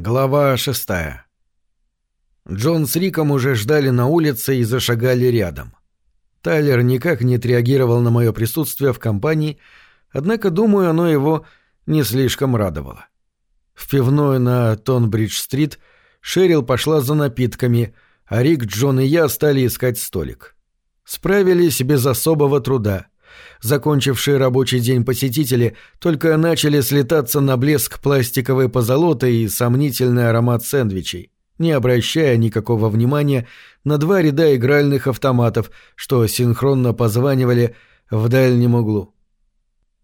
Глава шестая. Джон с Риком уже ждали на улице и зашагали рядом. Тайлер никак не отреагировал на мое присутствие в компании, однако, думаю, оно его не слишком радовало. В пивной на Тонбридж-стрит Шерил пошла за напитками, а Рик, Джон и я стали искать столик. Справились без особого труда — Закончившие рабочий день посетители только начали слетаться на блеск пластиковой позолоты и сомнительный аромат сэндвичей, не обращая никакого внимания на два ряда игральных автоматов, что синхронно позванивали в дальнем углу.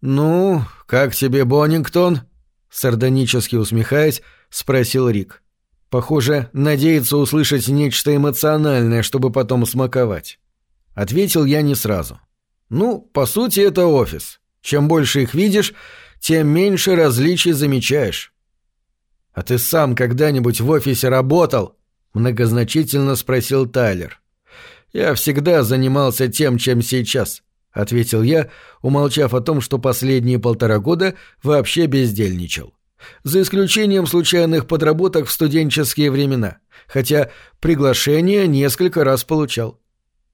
«Ну, как тебе, Боннингтон?» — сардонически усмехаясь, спросил Рик. Похоже, надеется услышать нечто эмоциональное, чтобы потом смаковать. Ответил я не сразу. Ну, по сути, это офис. Чем больше их видишь, тем меньше различий замечаешь. А ты сам когда-нибудь в офисе работал? Многозначительно спросил Тайлер. Я всегда занимался тем, чем сейчас, ответил я, умолчав о том, что последние полтора года вообще бездельничал. За исключением случайных подработок в студенческие времена, хотя приглашение несколько раз получал.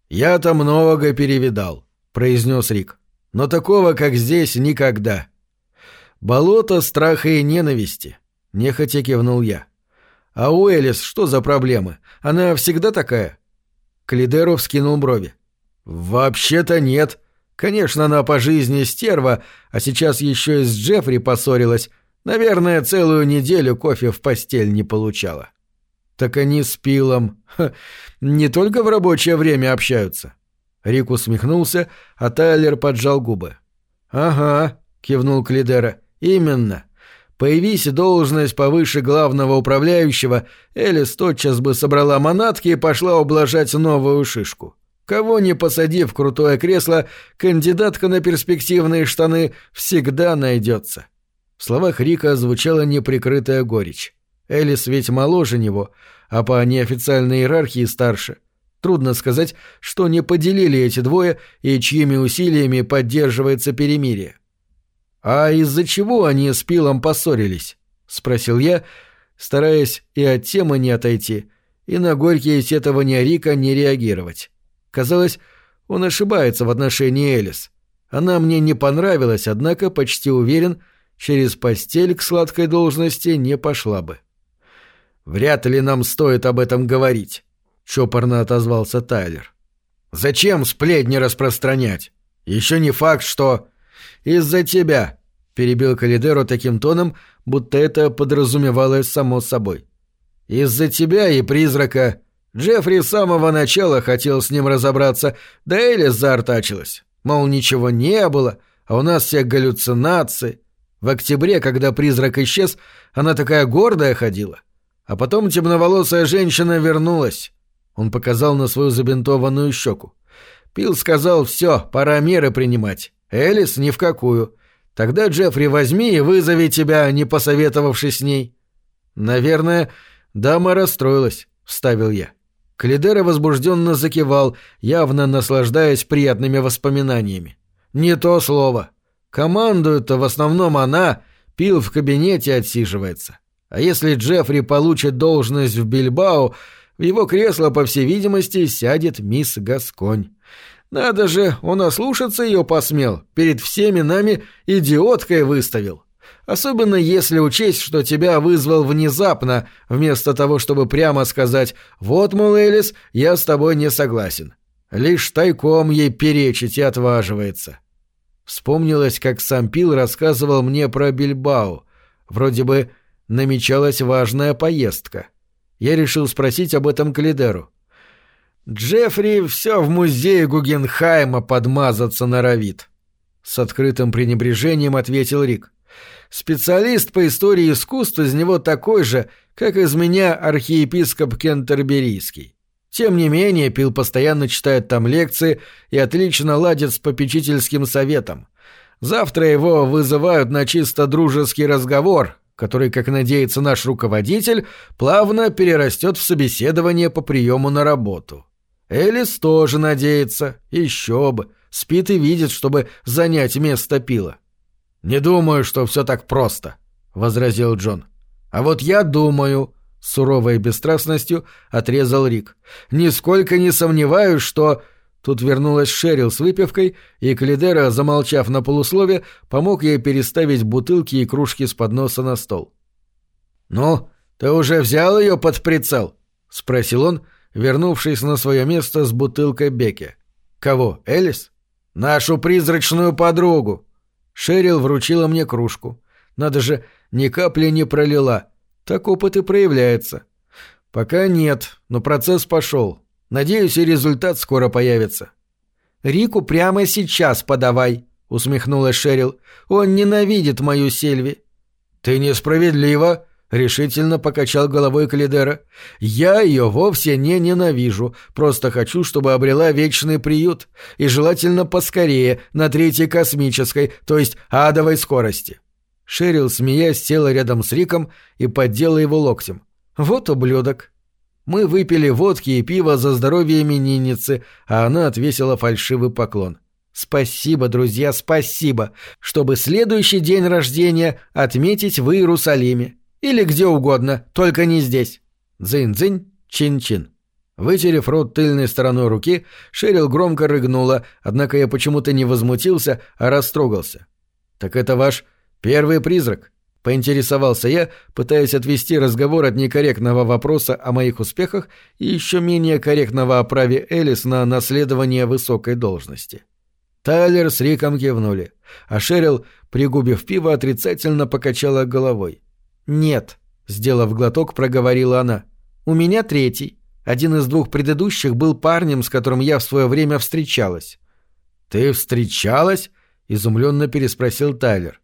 Я-то много перевидал. — произнес Рик. «Но такого, как здесь, никогда». «Болото страха и ненависти», — нехотя кивнул я. «А у Элис что за проблемы? Она всегда такая?» Клидеров вскинул брови. «Вообще-то нет. Конечно, она по жизни стерва, а сейчас еще и с Джеффри поссорилась. Наверное, целую неделю кофе в постель не получала». «Так они с Пилом. Ха, не только в рабочее время общаются». Рик усмехнулся, а Тайлер поджал губы. «Ага», — кивнул Клидера, — «именно. Появись должность повыше главного управляющего, Элис тотчас бы собрала манатки и пошла ублажать новую шишку. Кого не посади в крутое кресло, кандидатка на перспективные штаны всегда найдется». В словах Рика звучала неприкрытая горечь. Элис ведь моложе него, а по неофициальной иерархии старше — Трудно сказать, что не поделили эти двое и чьими усилиями поддерживается перемирие. «А из-за чего они с Пилом поссорились?» — спросил я, стараясь и от темы не отойти, и на горькие сетования Рика не реагировать. Казалось, он ошибается в отношении Элис. Она мне не понравилась, однако, почти уверен, через постель к сладкой должности не пошла бы. «Вряд ли нам стоит об этом говорить», — чопорно отозвался Тайлер. «Зачем сплетни распространять? Еще не факт, что...» «Из-за тебя», — перебил Калидеро таким тоном, будто это подразумевалось само собой. «Из-за тебя и призрака. Джеффри с самого начала хотел с ним разобраться, да Элис заортачилась. Мол, ничего не было, а у нас все галлюцинации. В октябре, когда призрак исчез, она такая гордая ходила. А потом темноволосая женщина вернулась. Он показал на свою забинтованную щеку. Пил сказал «все, пора меры принимать». Элис ни в какую. Тогда, Джеффри, возьми и вызови тебя, не посоветовавшись с ней. Наверное, дама расстроилась, вставил я. Калидера возбужденно закивал, явно наслаждаясь приятными воспоминаниями. Не то слово. Командует-то в основном она, Пил в кабинете отсиживается. А если Джеффри получит должность в Бильбао, в его кресло, по всей видимости, сядет мисс Гасконь. Надо же, он ослушаться ее посмел, перед всеми нами идиоткой выставил. Особенно если учесть, что тебя вызвал внезапно, вместо того, чтобы прямо сказать «Вот, мол, Элис, я с тобой не согласен». Лишь тайком ей перечить и отваживается. Вспомнилось, как сам Пил рассказывал мне про Бильбао. Вроде бы намечалась важная поездка. Я решил спросить об этом Калидеру. «Джеффри все в музее Гугенхайма подмазаться норовит», — с открытым пренебрежением ответил Рик. «Специалист по истории искусств из него такой же, как из меня архиепископ Кентерберийский. Тем не менее, Пил постоянно читает там лекции и отлично ладит с попечительским советом. Завтра его вызывают на чисто дружеский разговор, который, как надеется наш руководитель, плавно перерастет в собеседование по приему на работу. Элис тоже надеется, еще бы, спит и видит, чтобы занять место пила. «Не думаю, что все так просто», — возразил Джон. А вот я думаю, суровой бесстрастностью отрезал Рик. Нисколько не сомневаюсь, что... Тут вернулась Шерил с выпивкой, и Калидера, замолчав на полуслове, помог ей переставить бутылки и кружки с подноса на стол. «Ну, ты уже взял ее под прицел?» — спросил он, вернувшись на свое место с бутылкой Беки. «Кого, Элис?» «Нашу призрачную подругу!» Шерил вручила мне кружку. Надо же, ни капли не пролила. Так опыт и проявляется. Пока нет, но процесс пошел. Надеюсь, и результат скоро появится. «Рику прямо сейчас подавай», — усмехнулась Шерил. «Он ненавидит мою Сельви». «Ты несправедлива», — решительно покачал головой Калидера. «Я ее вовсе не ненавижу, просто хочу, чтобы обрела вечный приют, и желательно поскорее, на третьей космической, то есть адовой скорости». Шерил, смеясь, села рядом с Риком и поддела его локтем. «Вот ублюдок». Мы выпили водки и пиво за здоровье именинницы, а она отвесила фальшивый поклон. «Спасибо, друзья, спасибо, чтобы следующий день рождения отметить в Иерусалиме. Или где угодно, только не здесь». Дзынь-дзынь, чин-чин. Вытерев рот тыльной стороной руки, Шерил громко рыгнула, однако я почему-то не возмутился, а растрогался. «Так это ваш «Первый призрак», — поинтересовался я, пытаясь отвести разговор от некорректного вопроса о моих успехах и еще менее корректного о праве Элис на наследование высокой должности. Тайлер с Риком кивнули, а Шерил, пригубив пиво, отрицательно покачала головой. «Нет», — сделав глоток, проговорила она. «У меня третий. Один из двух предыдущих был парнем, с которым я в свое время встречалась». «Ты встречалась?» — изумленно переспросил Тайлер.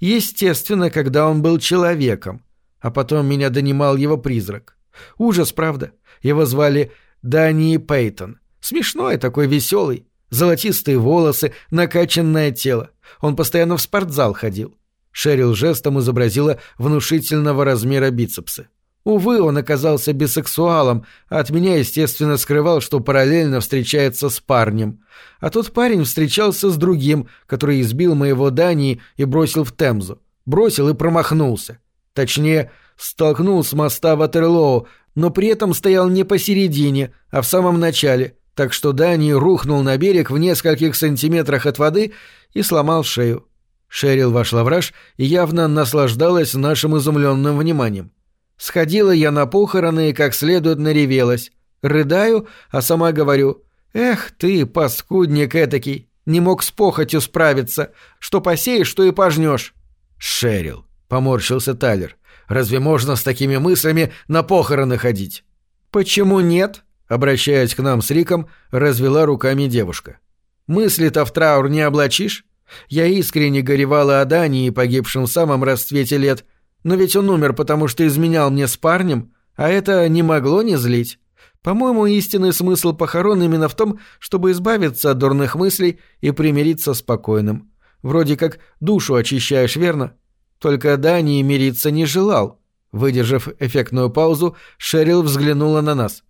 Естественно, когда он был человеком. А потом меня донимал его призрак. Ужас, правда. Его звали Дани Пейтон. Смешной такой, веселый. Золотистые волосы, накачанное тело. Он постоянно в спортзал ходил. Шерил жестом изобразила внушительного размера бицепсы. Увы, он оказался бисексуалом, а от меня, естественно, скрывал, что параллельно встречается с парнем. А тот парень встречался с другим, который избил моего Дании и бросил в Темзу. Бросил и промахнулся. Точнее, столкнул с моста Ватерлоу, но при этом стоял не посередине, а в самом начале, так что Дани рухнул на берег в нескольких сантиметрах от воды и сломал шею. Шерил вошла в раж и явно наслаждалась нашим изумленным вниманием. Сходила я на похороны и как следует наревелась. Рыдаю, а сама говорю, «Эх ты, паскудник этакий, не мог с похотью справиться. Что посеешь, что и пожнешь». «Шерил», — поморщился Тайлер, «разве можно с такими мыслями на похороны ходить?» «Почему нет?» — обращаясь к нам с Риком, развела руками девушка. «Мысли-то в траур не облачишь? Я искренне горевала о Дании, погибшем в самом расцвете лет, — но ведь он умер, потому что изменял мне с парнем, а это не могло не злить. По-моему, истинный смысл похорон именно в том, чтобы избавиться от дурных мыслей и примириться с покойным. Вроде как душу очищаешь, верно? Только Дани мириться не желал. Выдержав эффектную паузу, Шерил взглянула на нас.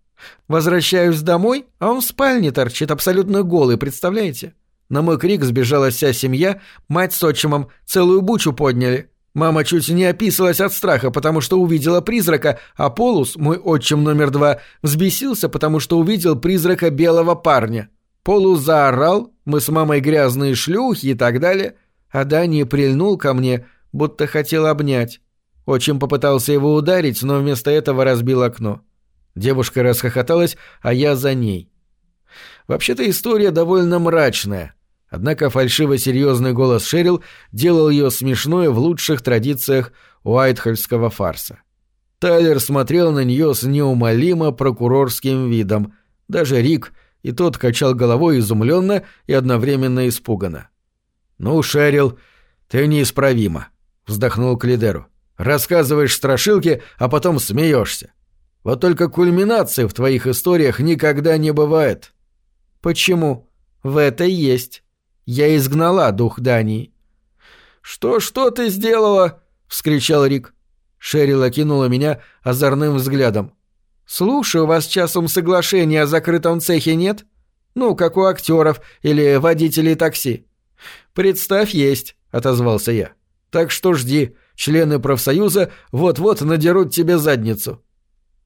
«Возвращаюсь домой, а он в спальне торчит абсолютно голый, представляете?» На мой крик сбежала вся семья, мать с отчимом целую бучу подняли. Мама чуть не описалась от страха, потому что увидела призрака, а Полус, мой отчим номер два, взбесился, потому что увидел призрака белого парня. Полус заорал, мы с мамой грязные шлюхи и так далее, а Дани прильнул ко мне, будто хотел обнять. Отчим попытался его ударить, но вместо этого разбил окно. Девушка расхохоталась, а я за ней. Вообще-то история довольно мрачная. Однако фальшиво-серьезный голос Шерил делал ее смешной в лучших традициях уайтхольского фарса. Тайлер смотрел на нее с неумолимо прокурорским видом. Даже Рик и тот качал головой изумленно и одновременно испуганно. «Ну, Шерил, ты неисправима», — вздохнул Клидеру. «Рассказываешь страшилки, а потом смеешься. Вот только кульминации в твоих историях никогда не бывает». «Почему? В это есть». Я изгнала дух Дании». «Что-что ты сделала?» — вскричал Рик. Шерил окинула меня озорным взглядом. «Слушай, у вас часом соглашения о закрытом цехе нет? Ну, как у актеров или водителей такси». «Представь, есть», — отозвался я. «Так что жди. Члены профсоюза вот-вот надерут тебе задницу».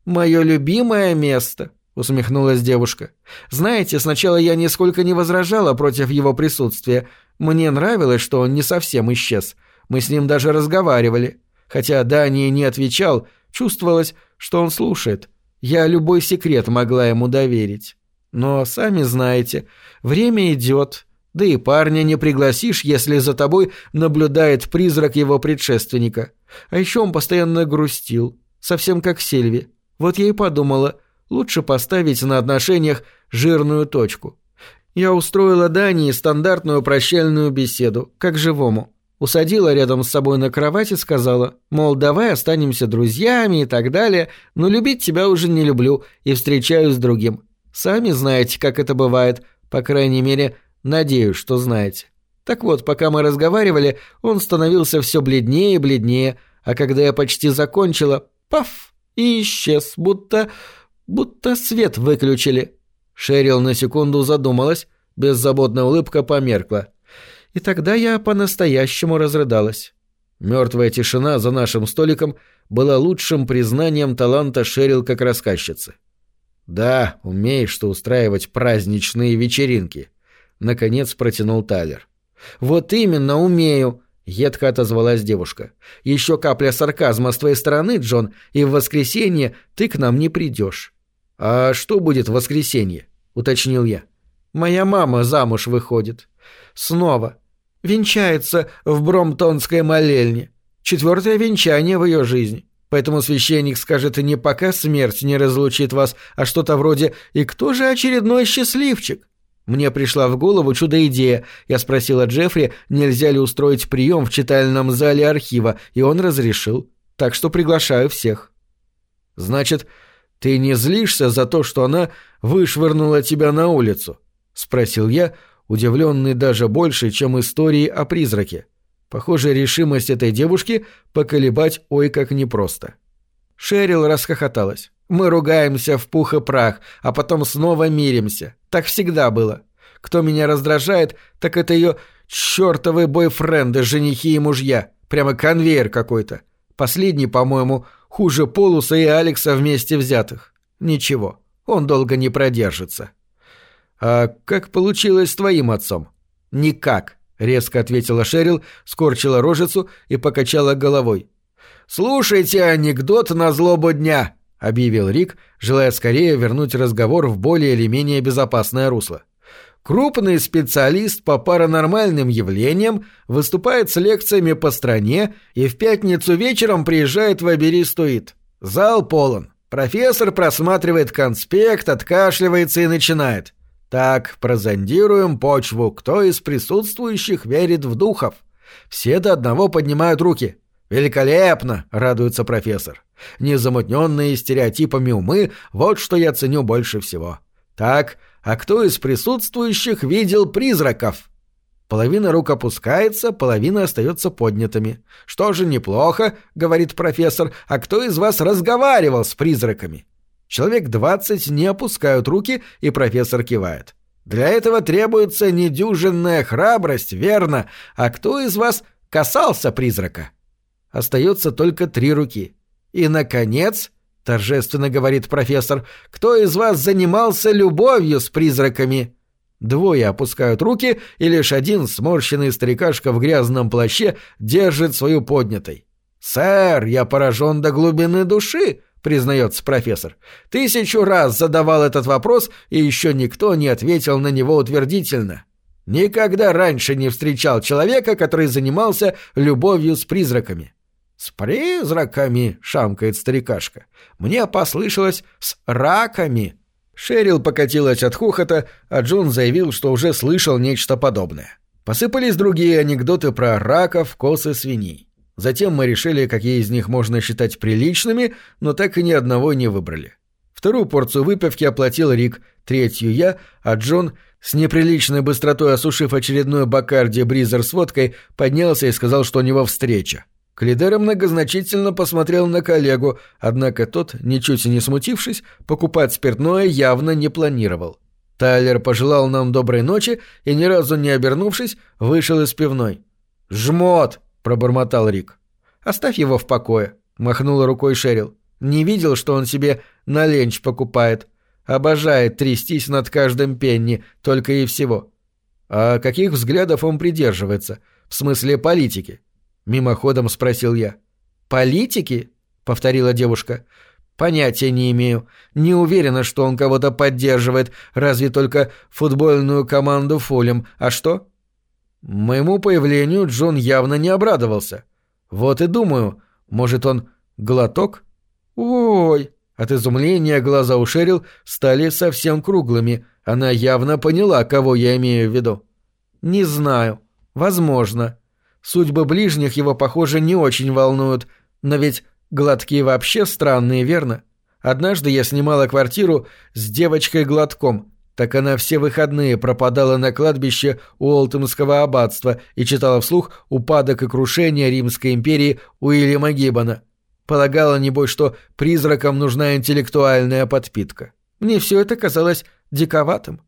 «Мое любимое место», — усмехнулась девушка. «Знаете, сначала я нисколько не возражала против его присутствия. Мне нравилось, что он не совсем исчез. Мы с ним даже разговаривали. Хотя Дани не отвечал, чувствовалось, что он слушает. Я любой секрет могла ему доверить. Но, сами знаете, время идет, да и парня не пригласишь, если за тобой наблюдает призрак его предшественника. А еще он постоянно грустил, совсем как Сильви. Вот я и подумала, лучше поставить на отношениях жирную точку. Я устроила Дании стандартную прощальную беседу, как живому. Усадила рядом с собой на кровать и сказала, мол, давай останемся друзьями и так далее, но любить тебя уже не люблю и встречаюсь с другим. Сами знаете, как это бывает, по крайней мере, надеюсь, что знаете. Так вот, пока мы разговаривали, он становился все бледнее и бледнее, а когда я почти закончила, паф, и исчез, будто... будто свет выключили. Шерил на секунду задумалась, беззаботная улыбка померкла. И тогда я по-настоящему разрыдалась. Мертвая тишина за нашим столиком была лучшим признанием таланта Шерил как рассказчицы. «Да, умеешь ты устраивать праздничные вечеринки», — наконец протянул Тайлер. «Вот именно умею», — едко отозвалась девушка. «Еще капля сарказма с твоей стороны, Джон, и в воскресенье ты к нам не придешь». «А что будет в воскресенье?» — уточнил я. «Моя мама замуж выходит. Снова. Венчается в Бромтонской молельне. Четвертое венчание в ее жизни. Поэтому священник скажет не пока смерть не разлучит вас, а что-то вроде «И кто же очередной счастливчик?» Мне пришла в голову чудо-идея. Я спросила Джеффри, нельзя ли устроить прием в читальном зале архива, и он разрешил. Так что приглашаю всех. «Значит, ты не злишься за то, что она вышвырнула тебя на улицу?» — спросил я, удивленный даже больше, чем истории о призраке. Похоже, решимость этой девушки поколебать ой как непросто. Шерил расхохоталась. «Мы ругаемся в пух и прах, а потом снова миримся. Так всегда было. Кто меня раздражает, так это ее чертовы бойфренды, женихи и мужья. Прямо конвейер какой-то. Последний, по-моему, хуже Полуса и Алекса вместе взятых. Ничего, он долго не продержится». «А как получилось с твоим отцом?» «Никак резко ответила Шерил, скорчила рожицу и покачала головой. «Слушайте анекдот на злобу дня», — объявил Рик, желая скорее вернуть разговор в более или менее безопасное русло. Крупный специалист по паранормальным явлениям выступает с лекциями по стране и в пятницу вечером приезжает в Аберистуит. Зал полон. Профессор просматривает конспект, откашливается и начинает. Так, прозондируем почву, кто из присутствующих верит в духов. Все до одного поднимают руки. Великолепно, радуется профессор. Незамутненные стереотипами умы — вот что я ценю больше всего. Так, а кто из присутствующих видел призраков? Половина рук опускается, половина остается поднятыми. Что же неплохо, говорит профессор, а кто из вас разговаривал с призраками? Человек двадцать не опускают руки, и профессор кивает. Для этого требуется недюжинная храбрость, верно? А кто из вас касался призрака? Остается только три руки. И, наконец, торжественно говорит профессор, кто из вас занимался любовью с призраками? Двое опускают руки, и лишь один сморщенный старикашка в грязном плаще держит свою поднятой. «Сэр, я поражен до глубины души», — признается профессор. «Тысячу раз задавал этот вопрос, и еще никто не ответил на него утвердительно. Никогда раньше не встречал человека, который занимался любовью с призраками». «С призраками?» — шамкает старикашка. «Мне послышалось «с раками». Шерил покатилась от хохота, а Джон заявил, что уже слышал нечто подобное. Посыпались другие анекдоты про раков, косы, свиней. Затем мы решили, какие из них можно считать приличными, но так и ни одного не выбрали. Вторую порцию выпивки оплатил Рик, третью я, а Джон, с неприличной быстротой осушив очередную бакарди бризер с водкой, поднялся и сказал, что у него встреча. Клидера многозначительно посмотрел на коллегу, однако тот, ничуть не смутившись, покупать спиртное явно не планировал. Тайлер пожелал нам доброй ночи и, ни разу не обернувшись, вышел из пивной. «Жмот!» — пробормотал Рик. Оставь его в покое», — махнула рукой Шерил. «Не видел, что он себе на ленч покупает. Обожает трястись над каждым пенни, только и всего». «А каких взглядов он придерживается? В смысле политики?» — мимоходом спросил я. «Политики?» — повторила девушка. «Понятия не имею. Не уверена, что он кого-то поддерживает, разве только футбольную команду Фулем. А что?» Моему появлению Джон явно не обрадовался. Вот и думаю, может он глоток? Ой! От изумления глаза у Шерил стали совсем круглыми. Она явно поняла, кого я имею в виду. Не знаю. Возможно. Судьбы ближних его, похоже, не очень волнуют. Но ведь Глотки вообще странные, верно? Однажды я снимала квартиру с девочкой-глотком. Так она все выходные пропадала на кладбище Уолтемского аббатства и читала вслух «Упадок и крушение Римской империи» Уильяма Гиббона. Полагала, небось, что призракам нужна интеллектуальная подпитка. Мне все это казалось диковатым.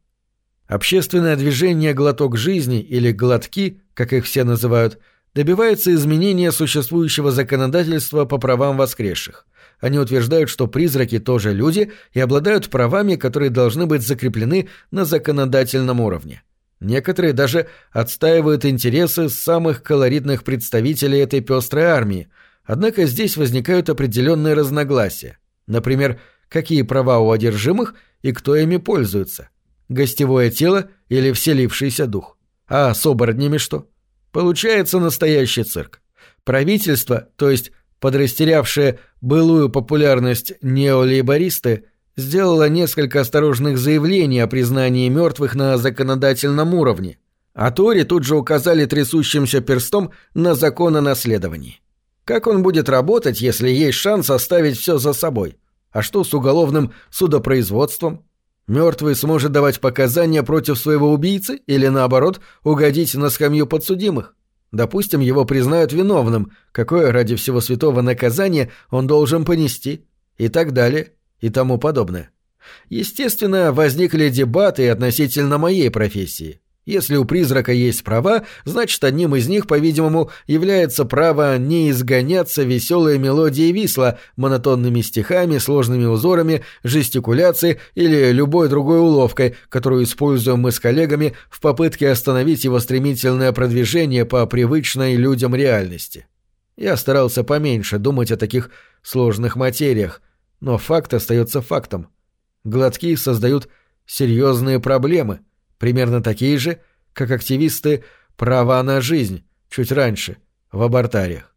Общественное движение «Глоток жизни» или «Глотки», как их все называют – добивается изменения существующего законодательства по правам воскресших. Они утверждают, что призраки тоже люди и обладают правами, которые должны быть закреплены на законодательном уровне. Некоторые даже отстаивают интересы самых колоритных представителей этой пестрой армии, однако здесь возникают определенные разногласия. Например, какие права у одержимых и кто ими пользуется? Гостевое тело или вселившийся дух? А с оборотнями что? Получается настоящий цирк. Правительство, то есть подрастерявшее былую популярность неолейбористы, сделало несколько осторожных заявлений о признании мертвых на законодательном уровне, а Тори тут же указали трясущимся перстом на закон о наследовании. Как он будет работать, если есть шанс оставить все за собой? А что с уголовным судопроизводством? Мертвый сможет давать показания против своего убийцы или, наоборот, угодить на скамью подсудимых. Допустим, его признают виновным, какое ради всего святого наказание он должен понести, и так далее, и тому подобное. Естественно, возникли дебаты относительно моей профессии. Если у призрака есть права, значит, одним из них, по-видимому, является право не изгоняться веселой мелодией висла, монотонными стихами, сложными узорами, жестикуляцией или любой другой уловкой, которую используем мы с коллегами в попытке остановить его стремительное продвижение по привычной людям реальности. Я старался поменьше думать о таких сложных материях, но факт остается фактом. Глотки создают серьезные проблемы — примерно такие же, как активисты «Права на жизнь» чуть раньше, в абортариях.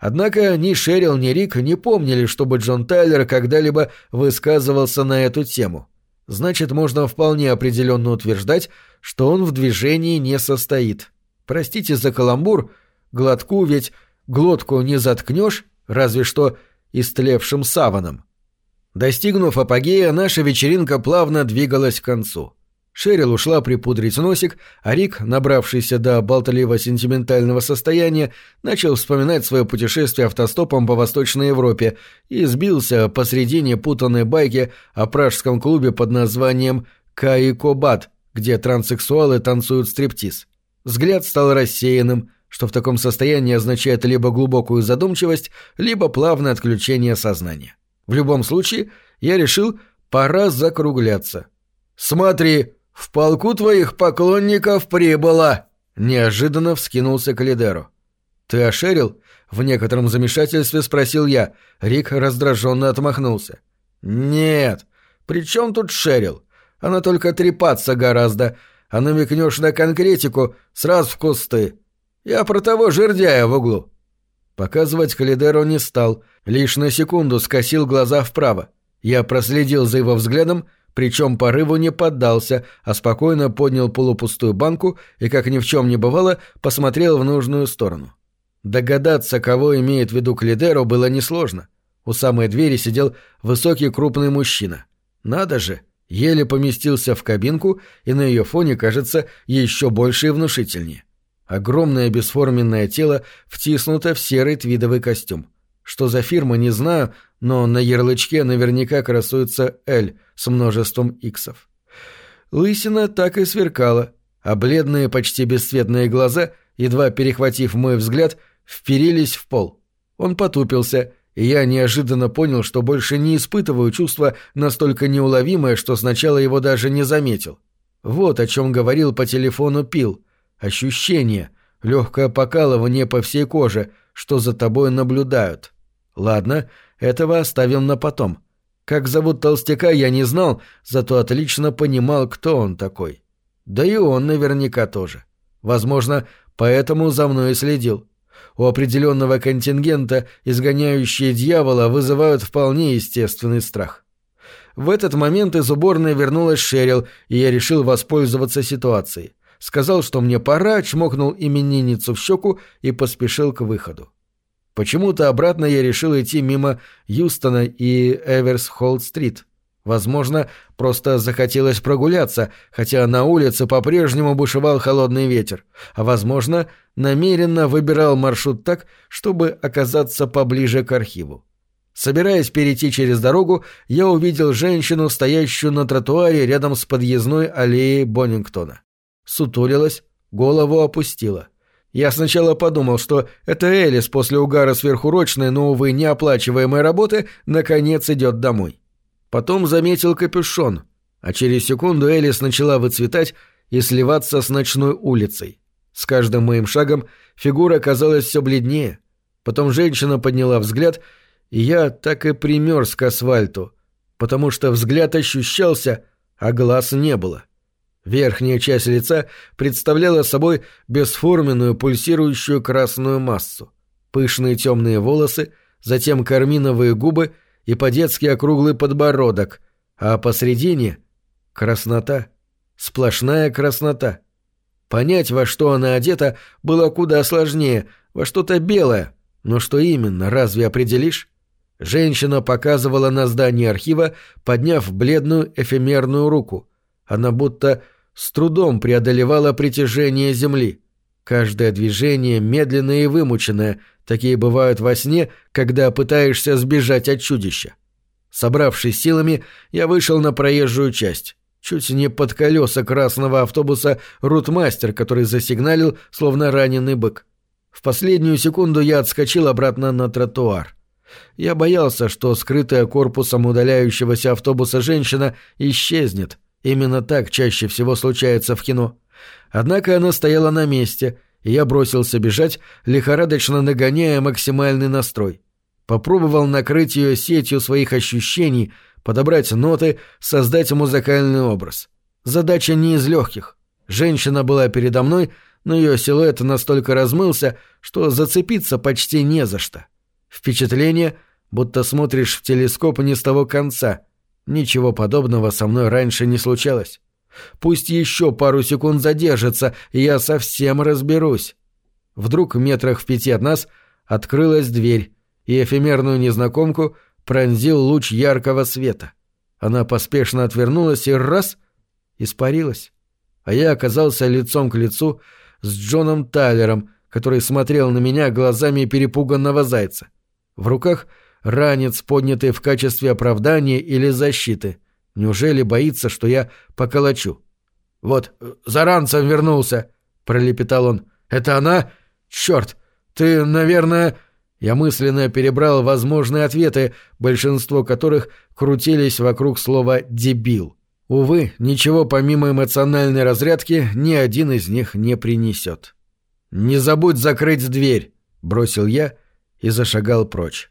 Однако ни Шерил, ни Рик не помнили, чтобы Джон Тайлер когда-либо высказывался на эту тему. Значит, можно вполне определенно утверждать, что он в движении не состоит. Простите за каламбур, глотку ведь глотку не заткнешь, разве что истлевшим саваном. Достигнув апогея, наша вечеринка плавно двигалась к концу. Шерил ушла припудрить носик, а Рик, набравшийся до болтливо-сентиментального состояния, начал вспоминать свое путешествие автостопом по Восточной Европе и сбился посредине путанной байки о пражском клубе под названием «Каикобат», где транссексуалы танцуют стриптиз. Взгляд стал рассеянным, что в таком состоянии означает либо глубокую задумчивость, либо плавное отключение сознания. В любом случае, я решил, пора закругляться. «Смотри!» «В полку твоих поклонников прибыло!» — неожиданно вскинулся к Лидеру. «Ты ошерил?» — в некотором замешательстве спросил я. Рик раздраженно отмахнулся. «Нет. При чем тут шерил? Она только трепаться гораздо, а намекнешь на конкретику, сразу в кусты. Я про того жердяя в углу». Показывать Калидеру не стал, лишь на секунду скосил глаза вправо. Я проследил за его взглядом причем порыву не поддался, а спокойно поднял полупустую банку и, как ни в чем не бывало, посмотрел в нужную сторону. Догадаться, кого имеет в виду Клидеро, было несложно. У самой двери сидел высокий крупный мужчина. Надо же, еле поместился в кабинку и на ее фоне кажется еще больше и внушительнее. Огромное бесформенное тело втиснуто в серый твидовый костюм. Что за фирма, не знаю, но на ярлычке наверняка красуется «Л» с множеством иксов. Лысина так и сверкала, а бледные, почти бесцветные глаза, едва перехватив мой взгляд, вперились в пол. Он потупился, и я неожиданно понял, что больше не испытываю чувство настолько неуловимое, что сначала его даже не заметил. Вот о чем говорил по телефону Пил. Ощущение, легкое покалывание по всей коже, что за тобой наблюдают. Ладно, этого оставим на потом. Как зовут толстяка, я не знал, зато отлично понимал, кто он такой. Да и он наверняка тоже. Возможно, поэтому за мной и следил. У определенного контингента изгоняющие дьявола вызывают вполне естественный страх. В этот момент из уборной вернулась Шерил, и я решил воспользоваться ситуацией. Сказал, что мне пора, чмокнул именинницу в щеку и поспешил к выходу. Почему-то обратно я решил идти мимо Юстона и Эверс-Холл-стрит. Возможно, просто захотелось прогуляться, хотя на улице по-прежнему бушевал холодный ветер, а, возможно, намеренно выбирал маршрут так, чтобы оказаться поближе к архиву. Собираясь перейти через дорогу, я увидел женщину, стоящую на тротуаре рядом с подъездной аллеей Боннингтона. Сутулилась, голову опустила. Я сначала подумал, что это Элис после угара сверхурочной, но, увы, неоплачиваемой работы, наконец идет домой. Потом заметил капюшон, а через секунду Элис начала выцветать и сливаться с ночной улицей. С каждым моим шагом фигура казалась все бледнее. Потом женщина подняла взгляд, и я так и примерз к асфальту, потому что взгляд ощущался, а глаз не было. — Верхняя часть лица представляла собой бесформенную пульсирующую красную массу. Пышные темные волосы, затем карминовые губы и по-детски округлый подбородок, а посредине — краснота. Сплошная краснота. Понять, во что она одета, было куда сложнее, во что-то белое. Но что именно, разве определишь? Женщина показывала на здание архива, подняв бледную эфемерную руку. Она будто с трудом преодолевала притяжение Земли. Каждое движение медленное и вымученное, такие бывают во сне, когда пытаешься сбежать от чудища. Собравшись силами, я вышел на проезжую часть. Чуть не под колеса красного автобуса рутмастер, который засигналил, словно раненый бык. В последнюю секунду я отскочил обратно на тротуар. Я боялся, что скрытая корпусом удаляющегося автобуса женщина исчезнет, Именно так чаще всего случается в кино. Однако она стояла на месте, и я бросился бежать, лихорадочно нагоняя максимальный настрой. Попробовал накрыть ее сетью своих ощущений, подобрать ноты, создать музыкальный образ. Задача не из легких. Женщина была передо мной, но ее силуэт настолько размылся, что зацепиться почти не за что. Впечатление, будто смотришь в телескоп не с того конца — Ничего подобного со мной раньше не случалось. Пусть еще пару секунд задержится, и я совсем разберусь. Вдруг метрах в пяти от нас открылась дверь, и эфемерную незнакомку пронзил луч яркого света. Она поспешно отвернулась и раз — испарилась. А я оказался лицом к лицу с Джоном Тайлером, который смотрел на меня глазами перепуганного зайца. В руках — ранец, поднятый в качестве оправдания или защиты. Неужели боится, что я поколочу? «Вот, за ранцем вернулся», — пролепетал он. «Это она? Черт! Ты, наверное...» Я мысленно перебрал возможные ответы, большинство которых крутились вокруг слова «дебил». Увы, ничего помимо эмоциональной разрядки ни один из них не принесет. «Не забудь закрыть дверь», — бросил я и зашагал прочь.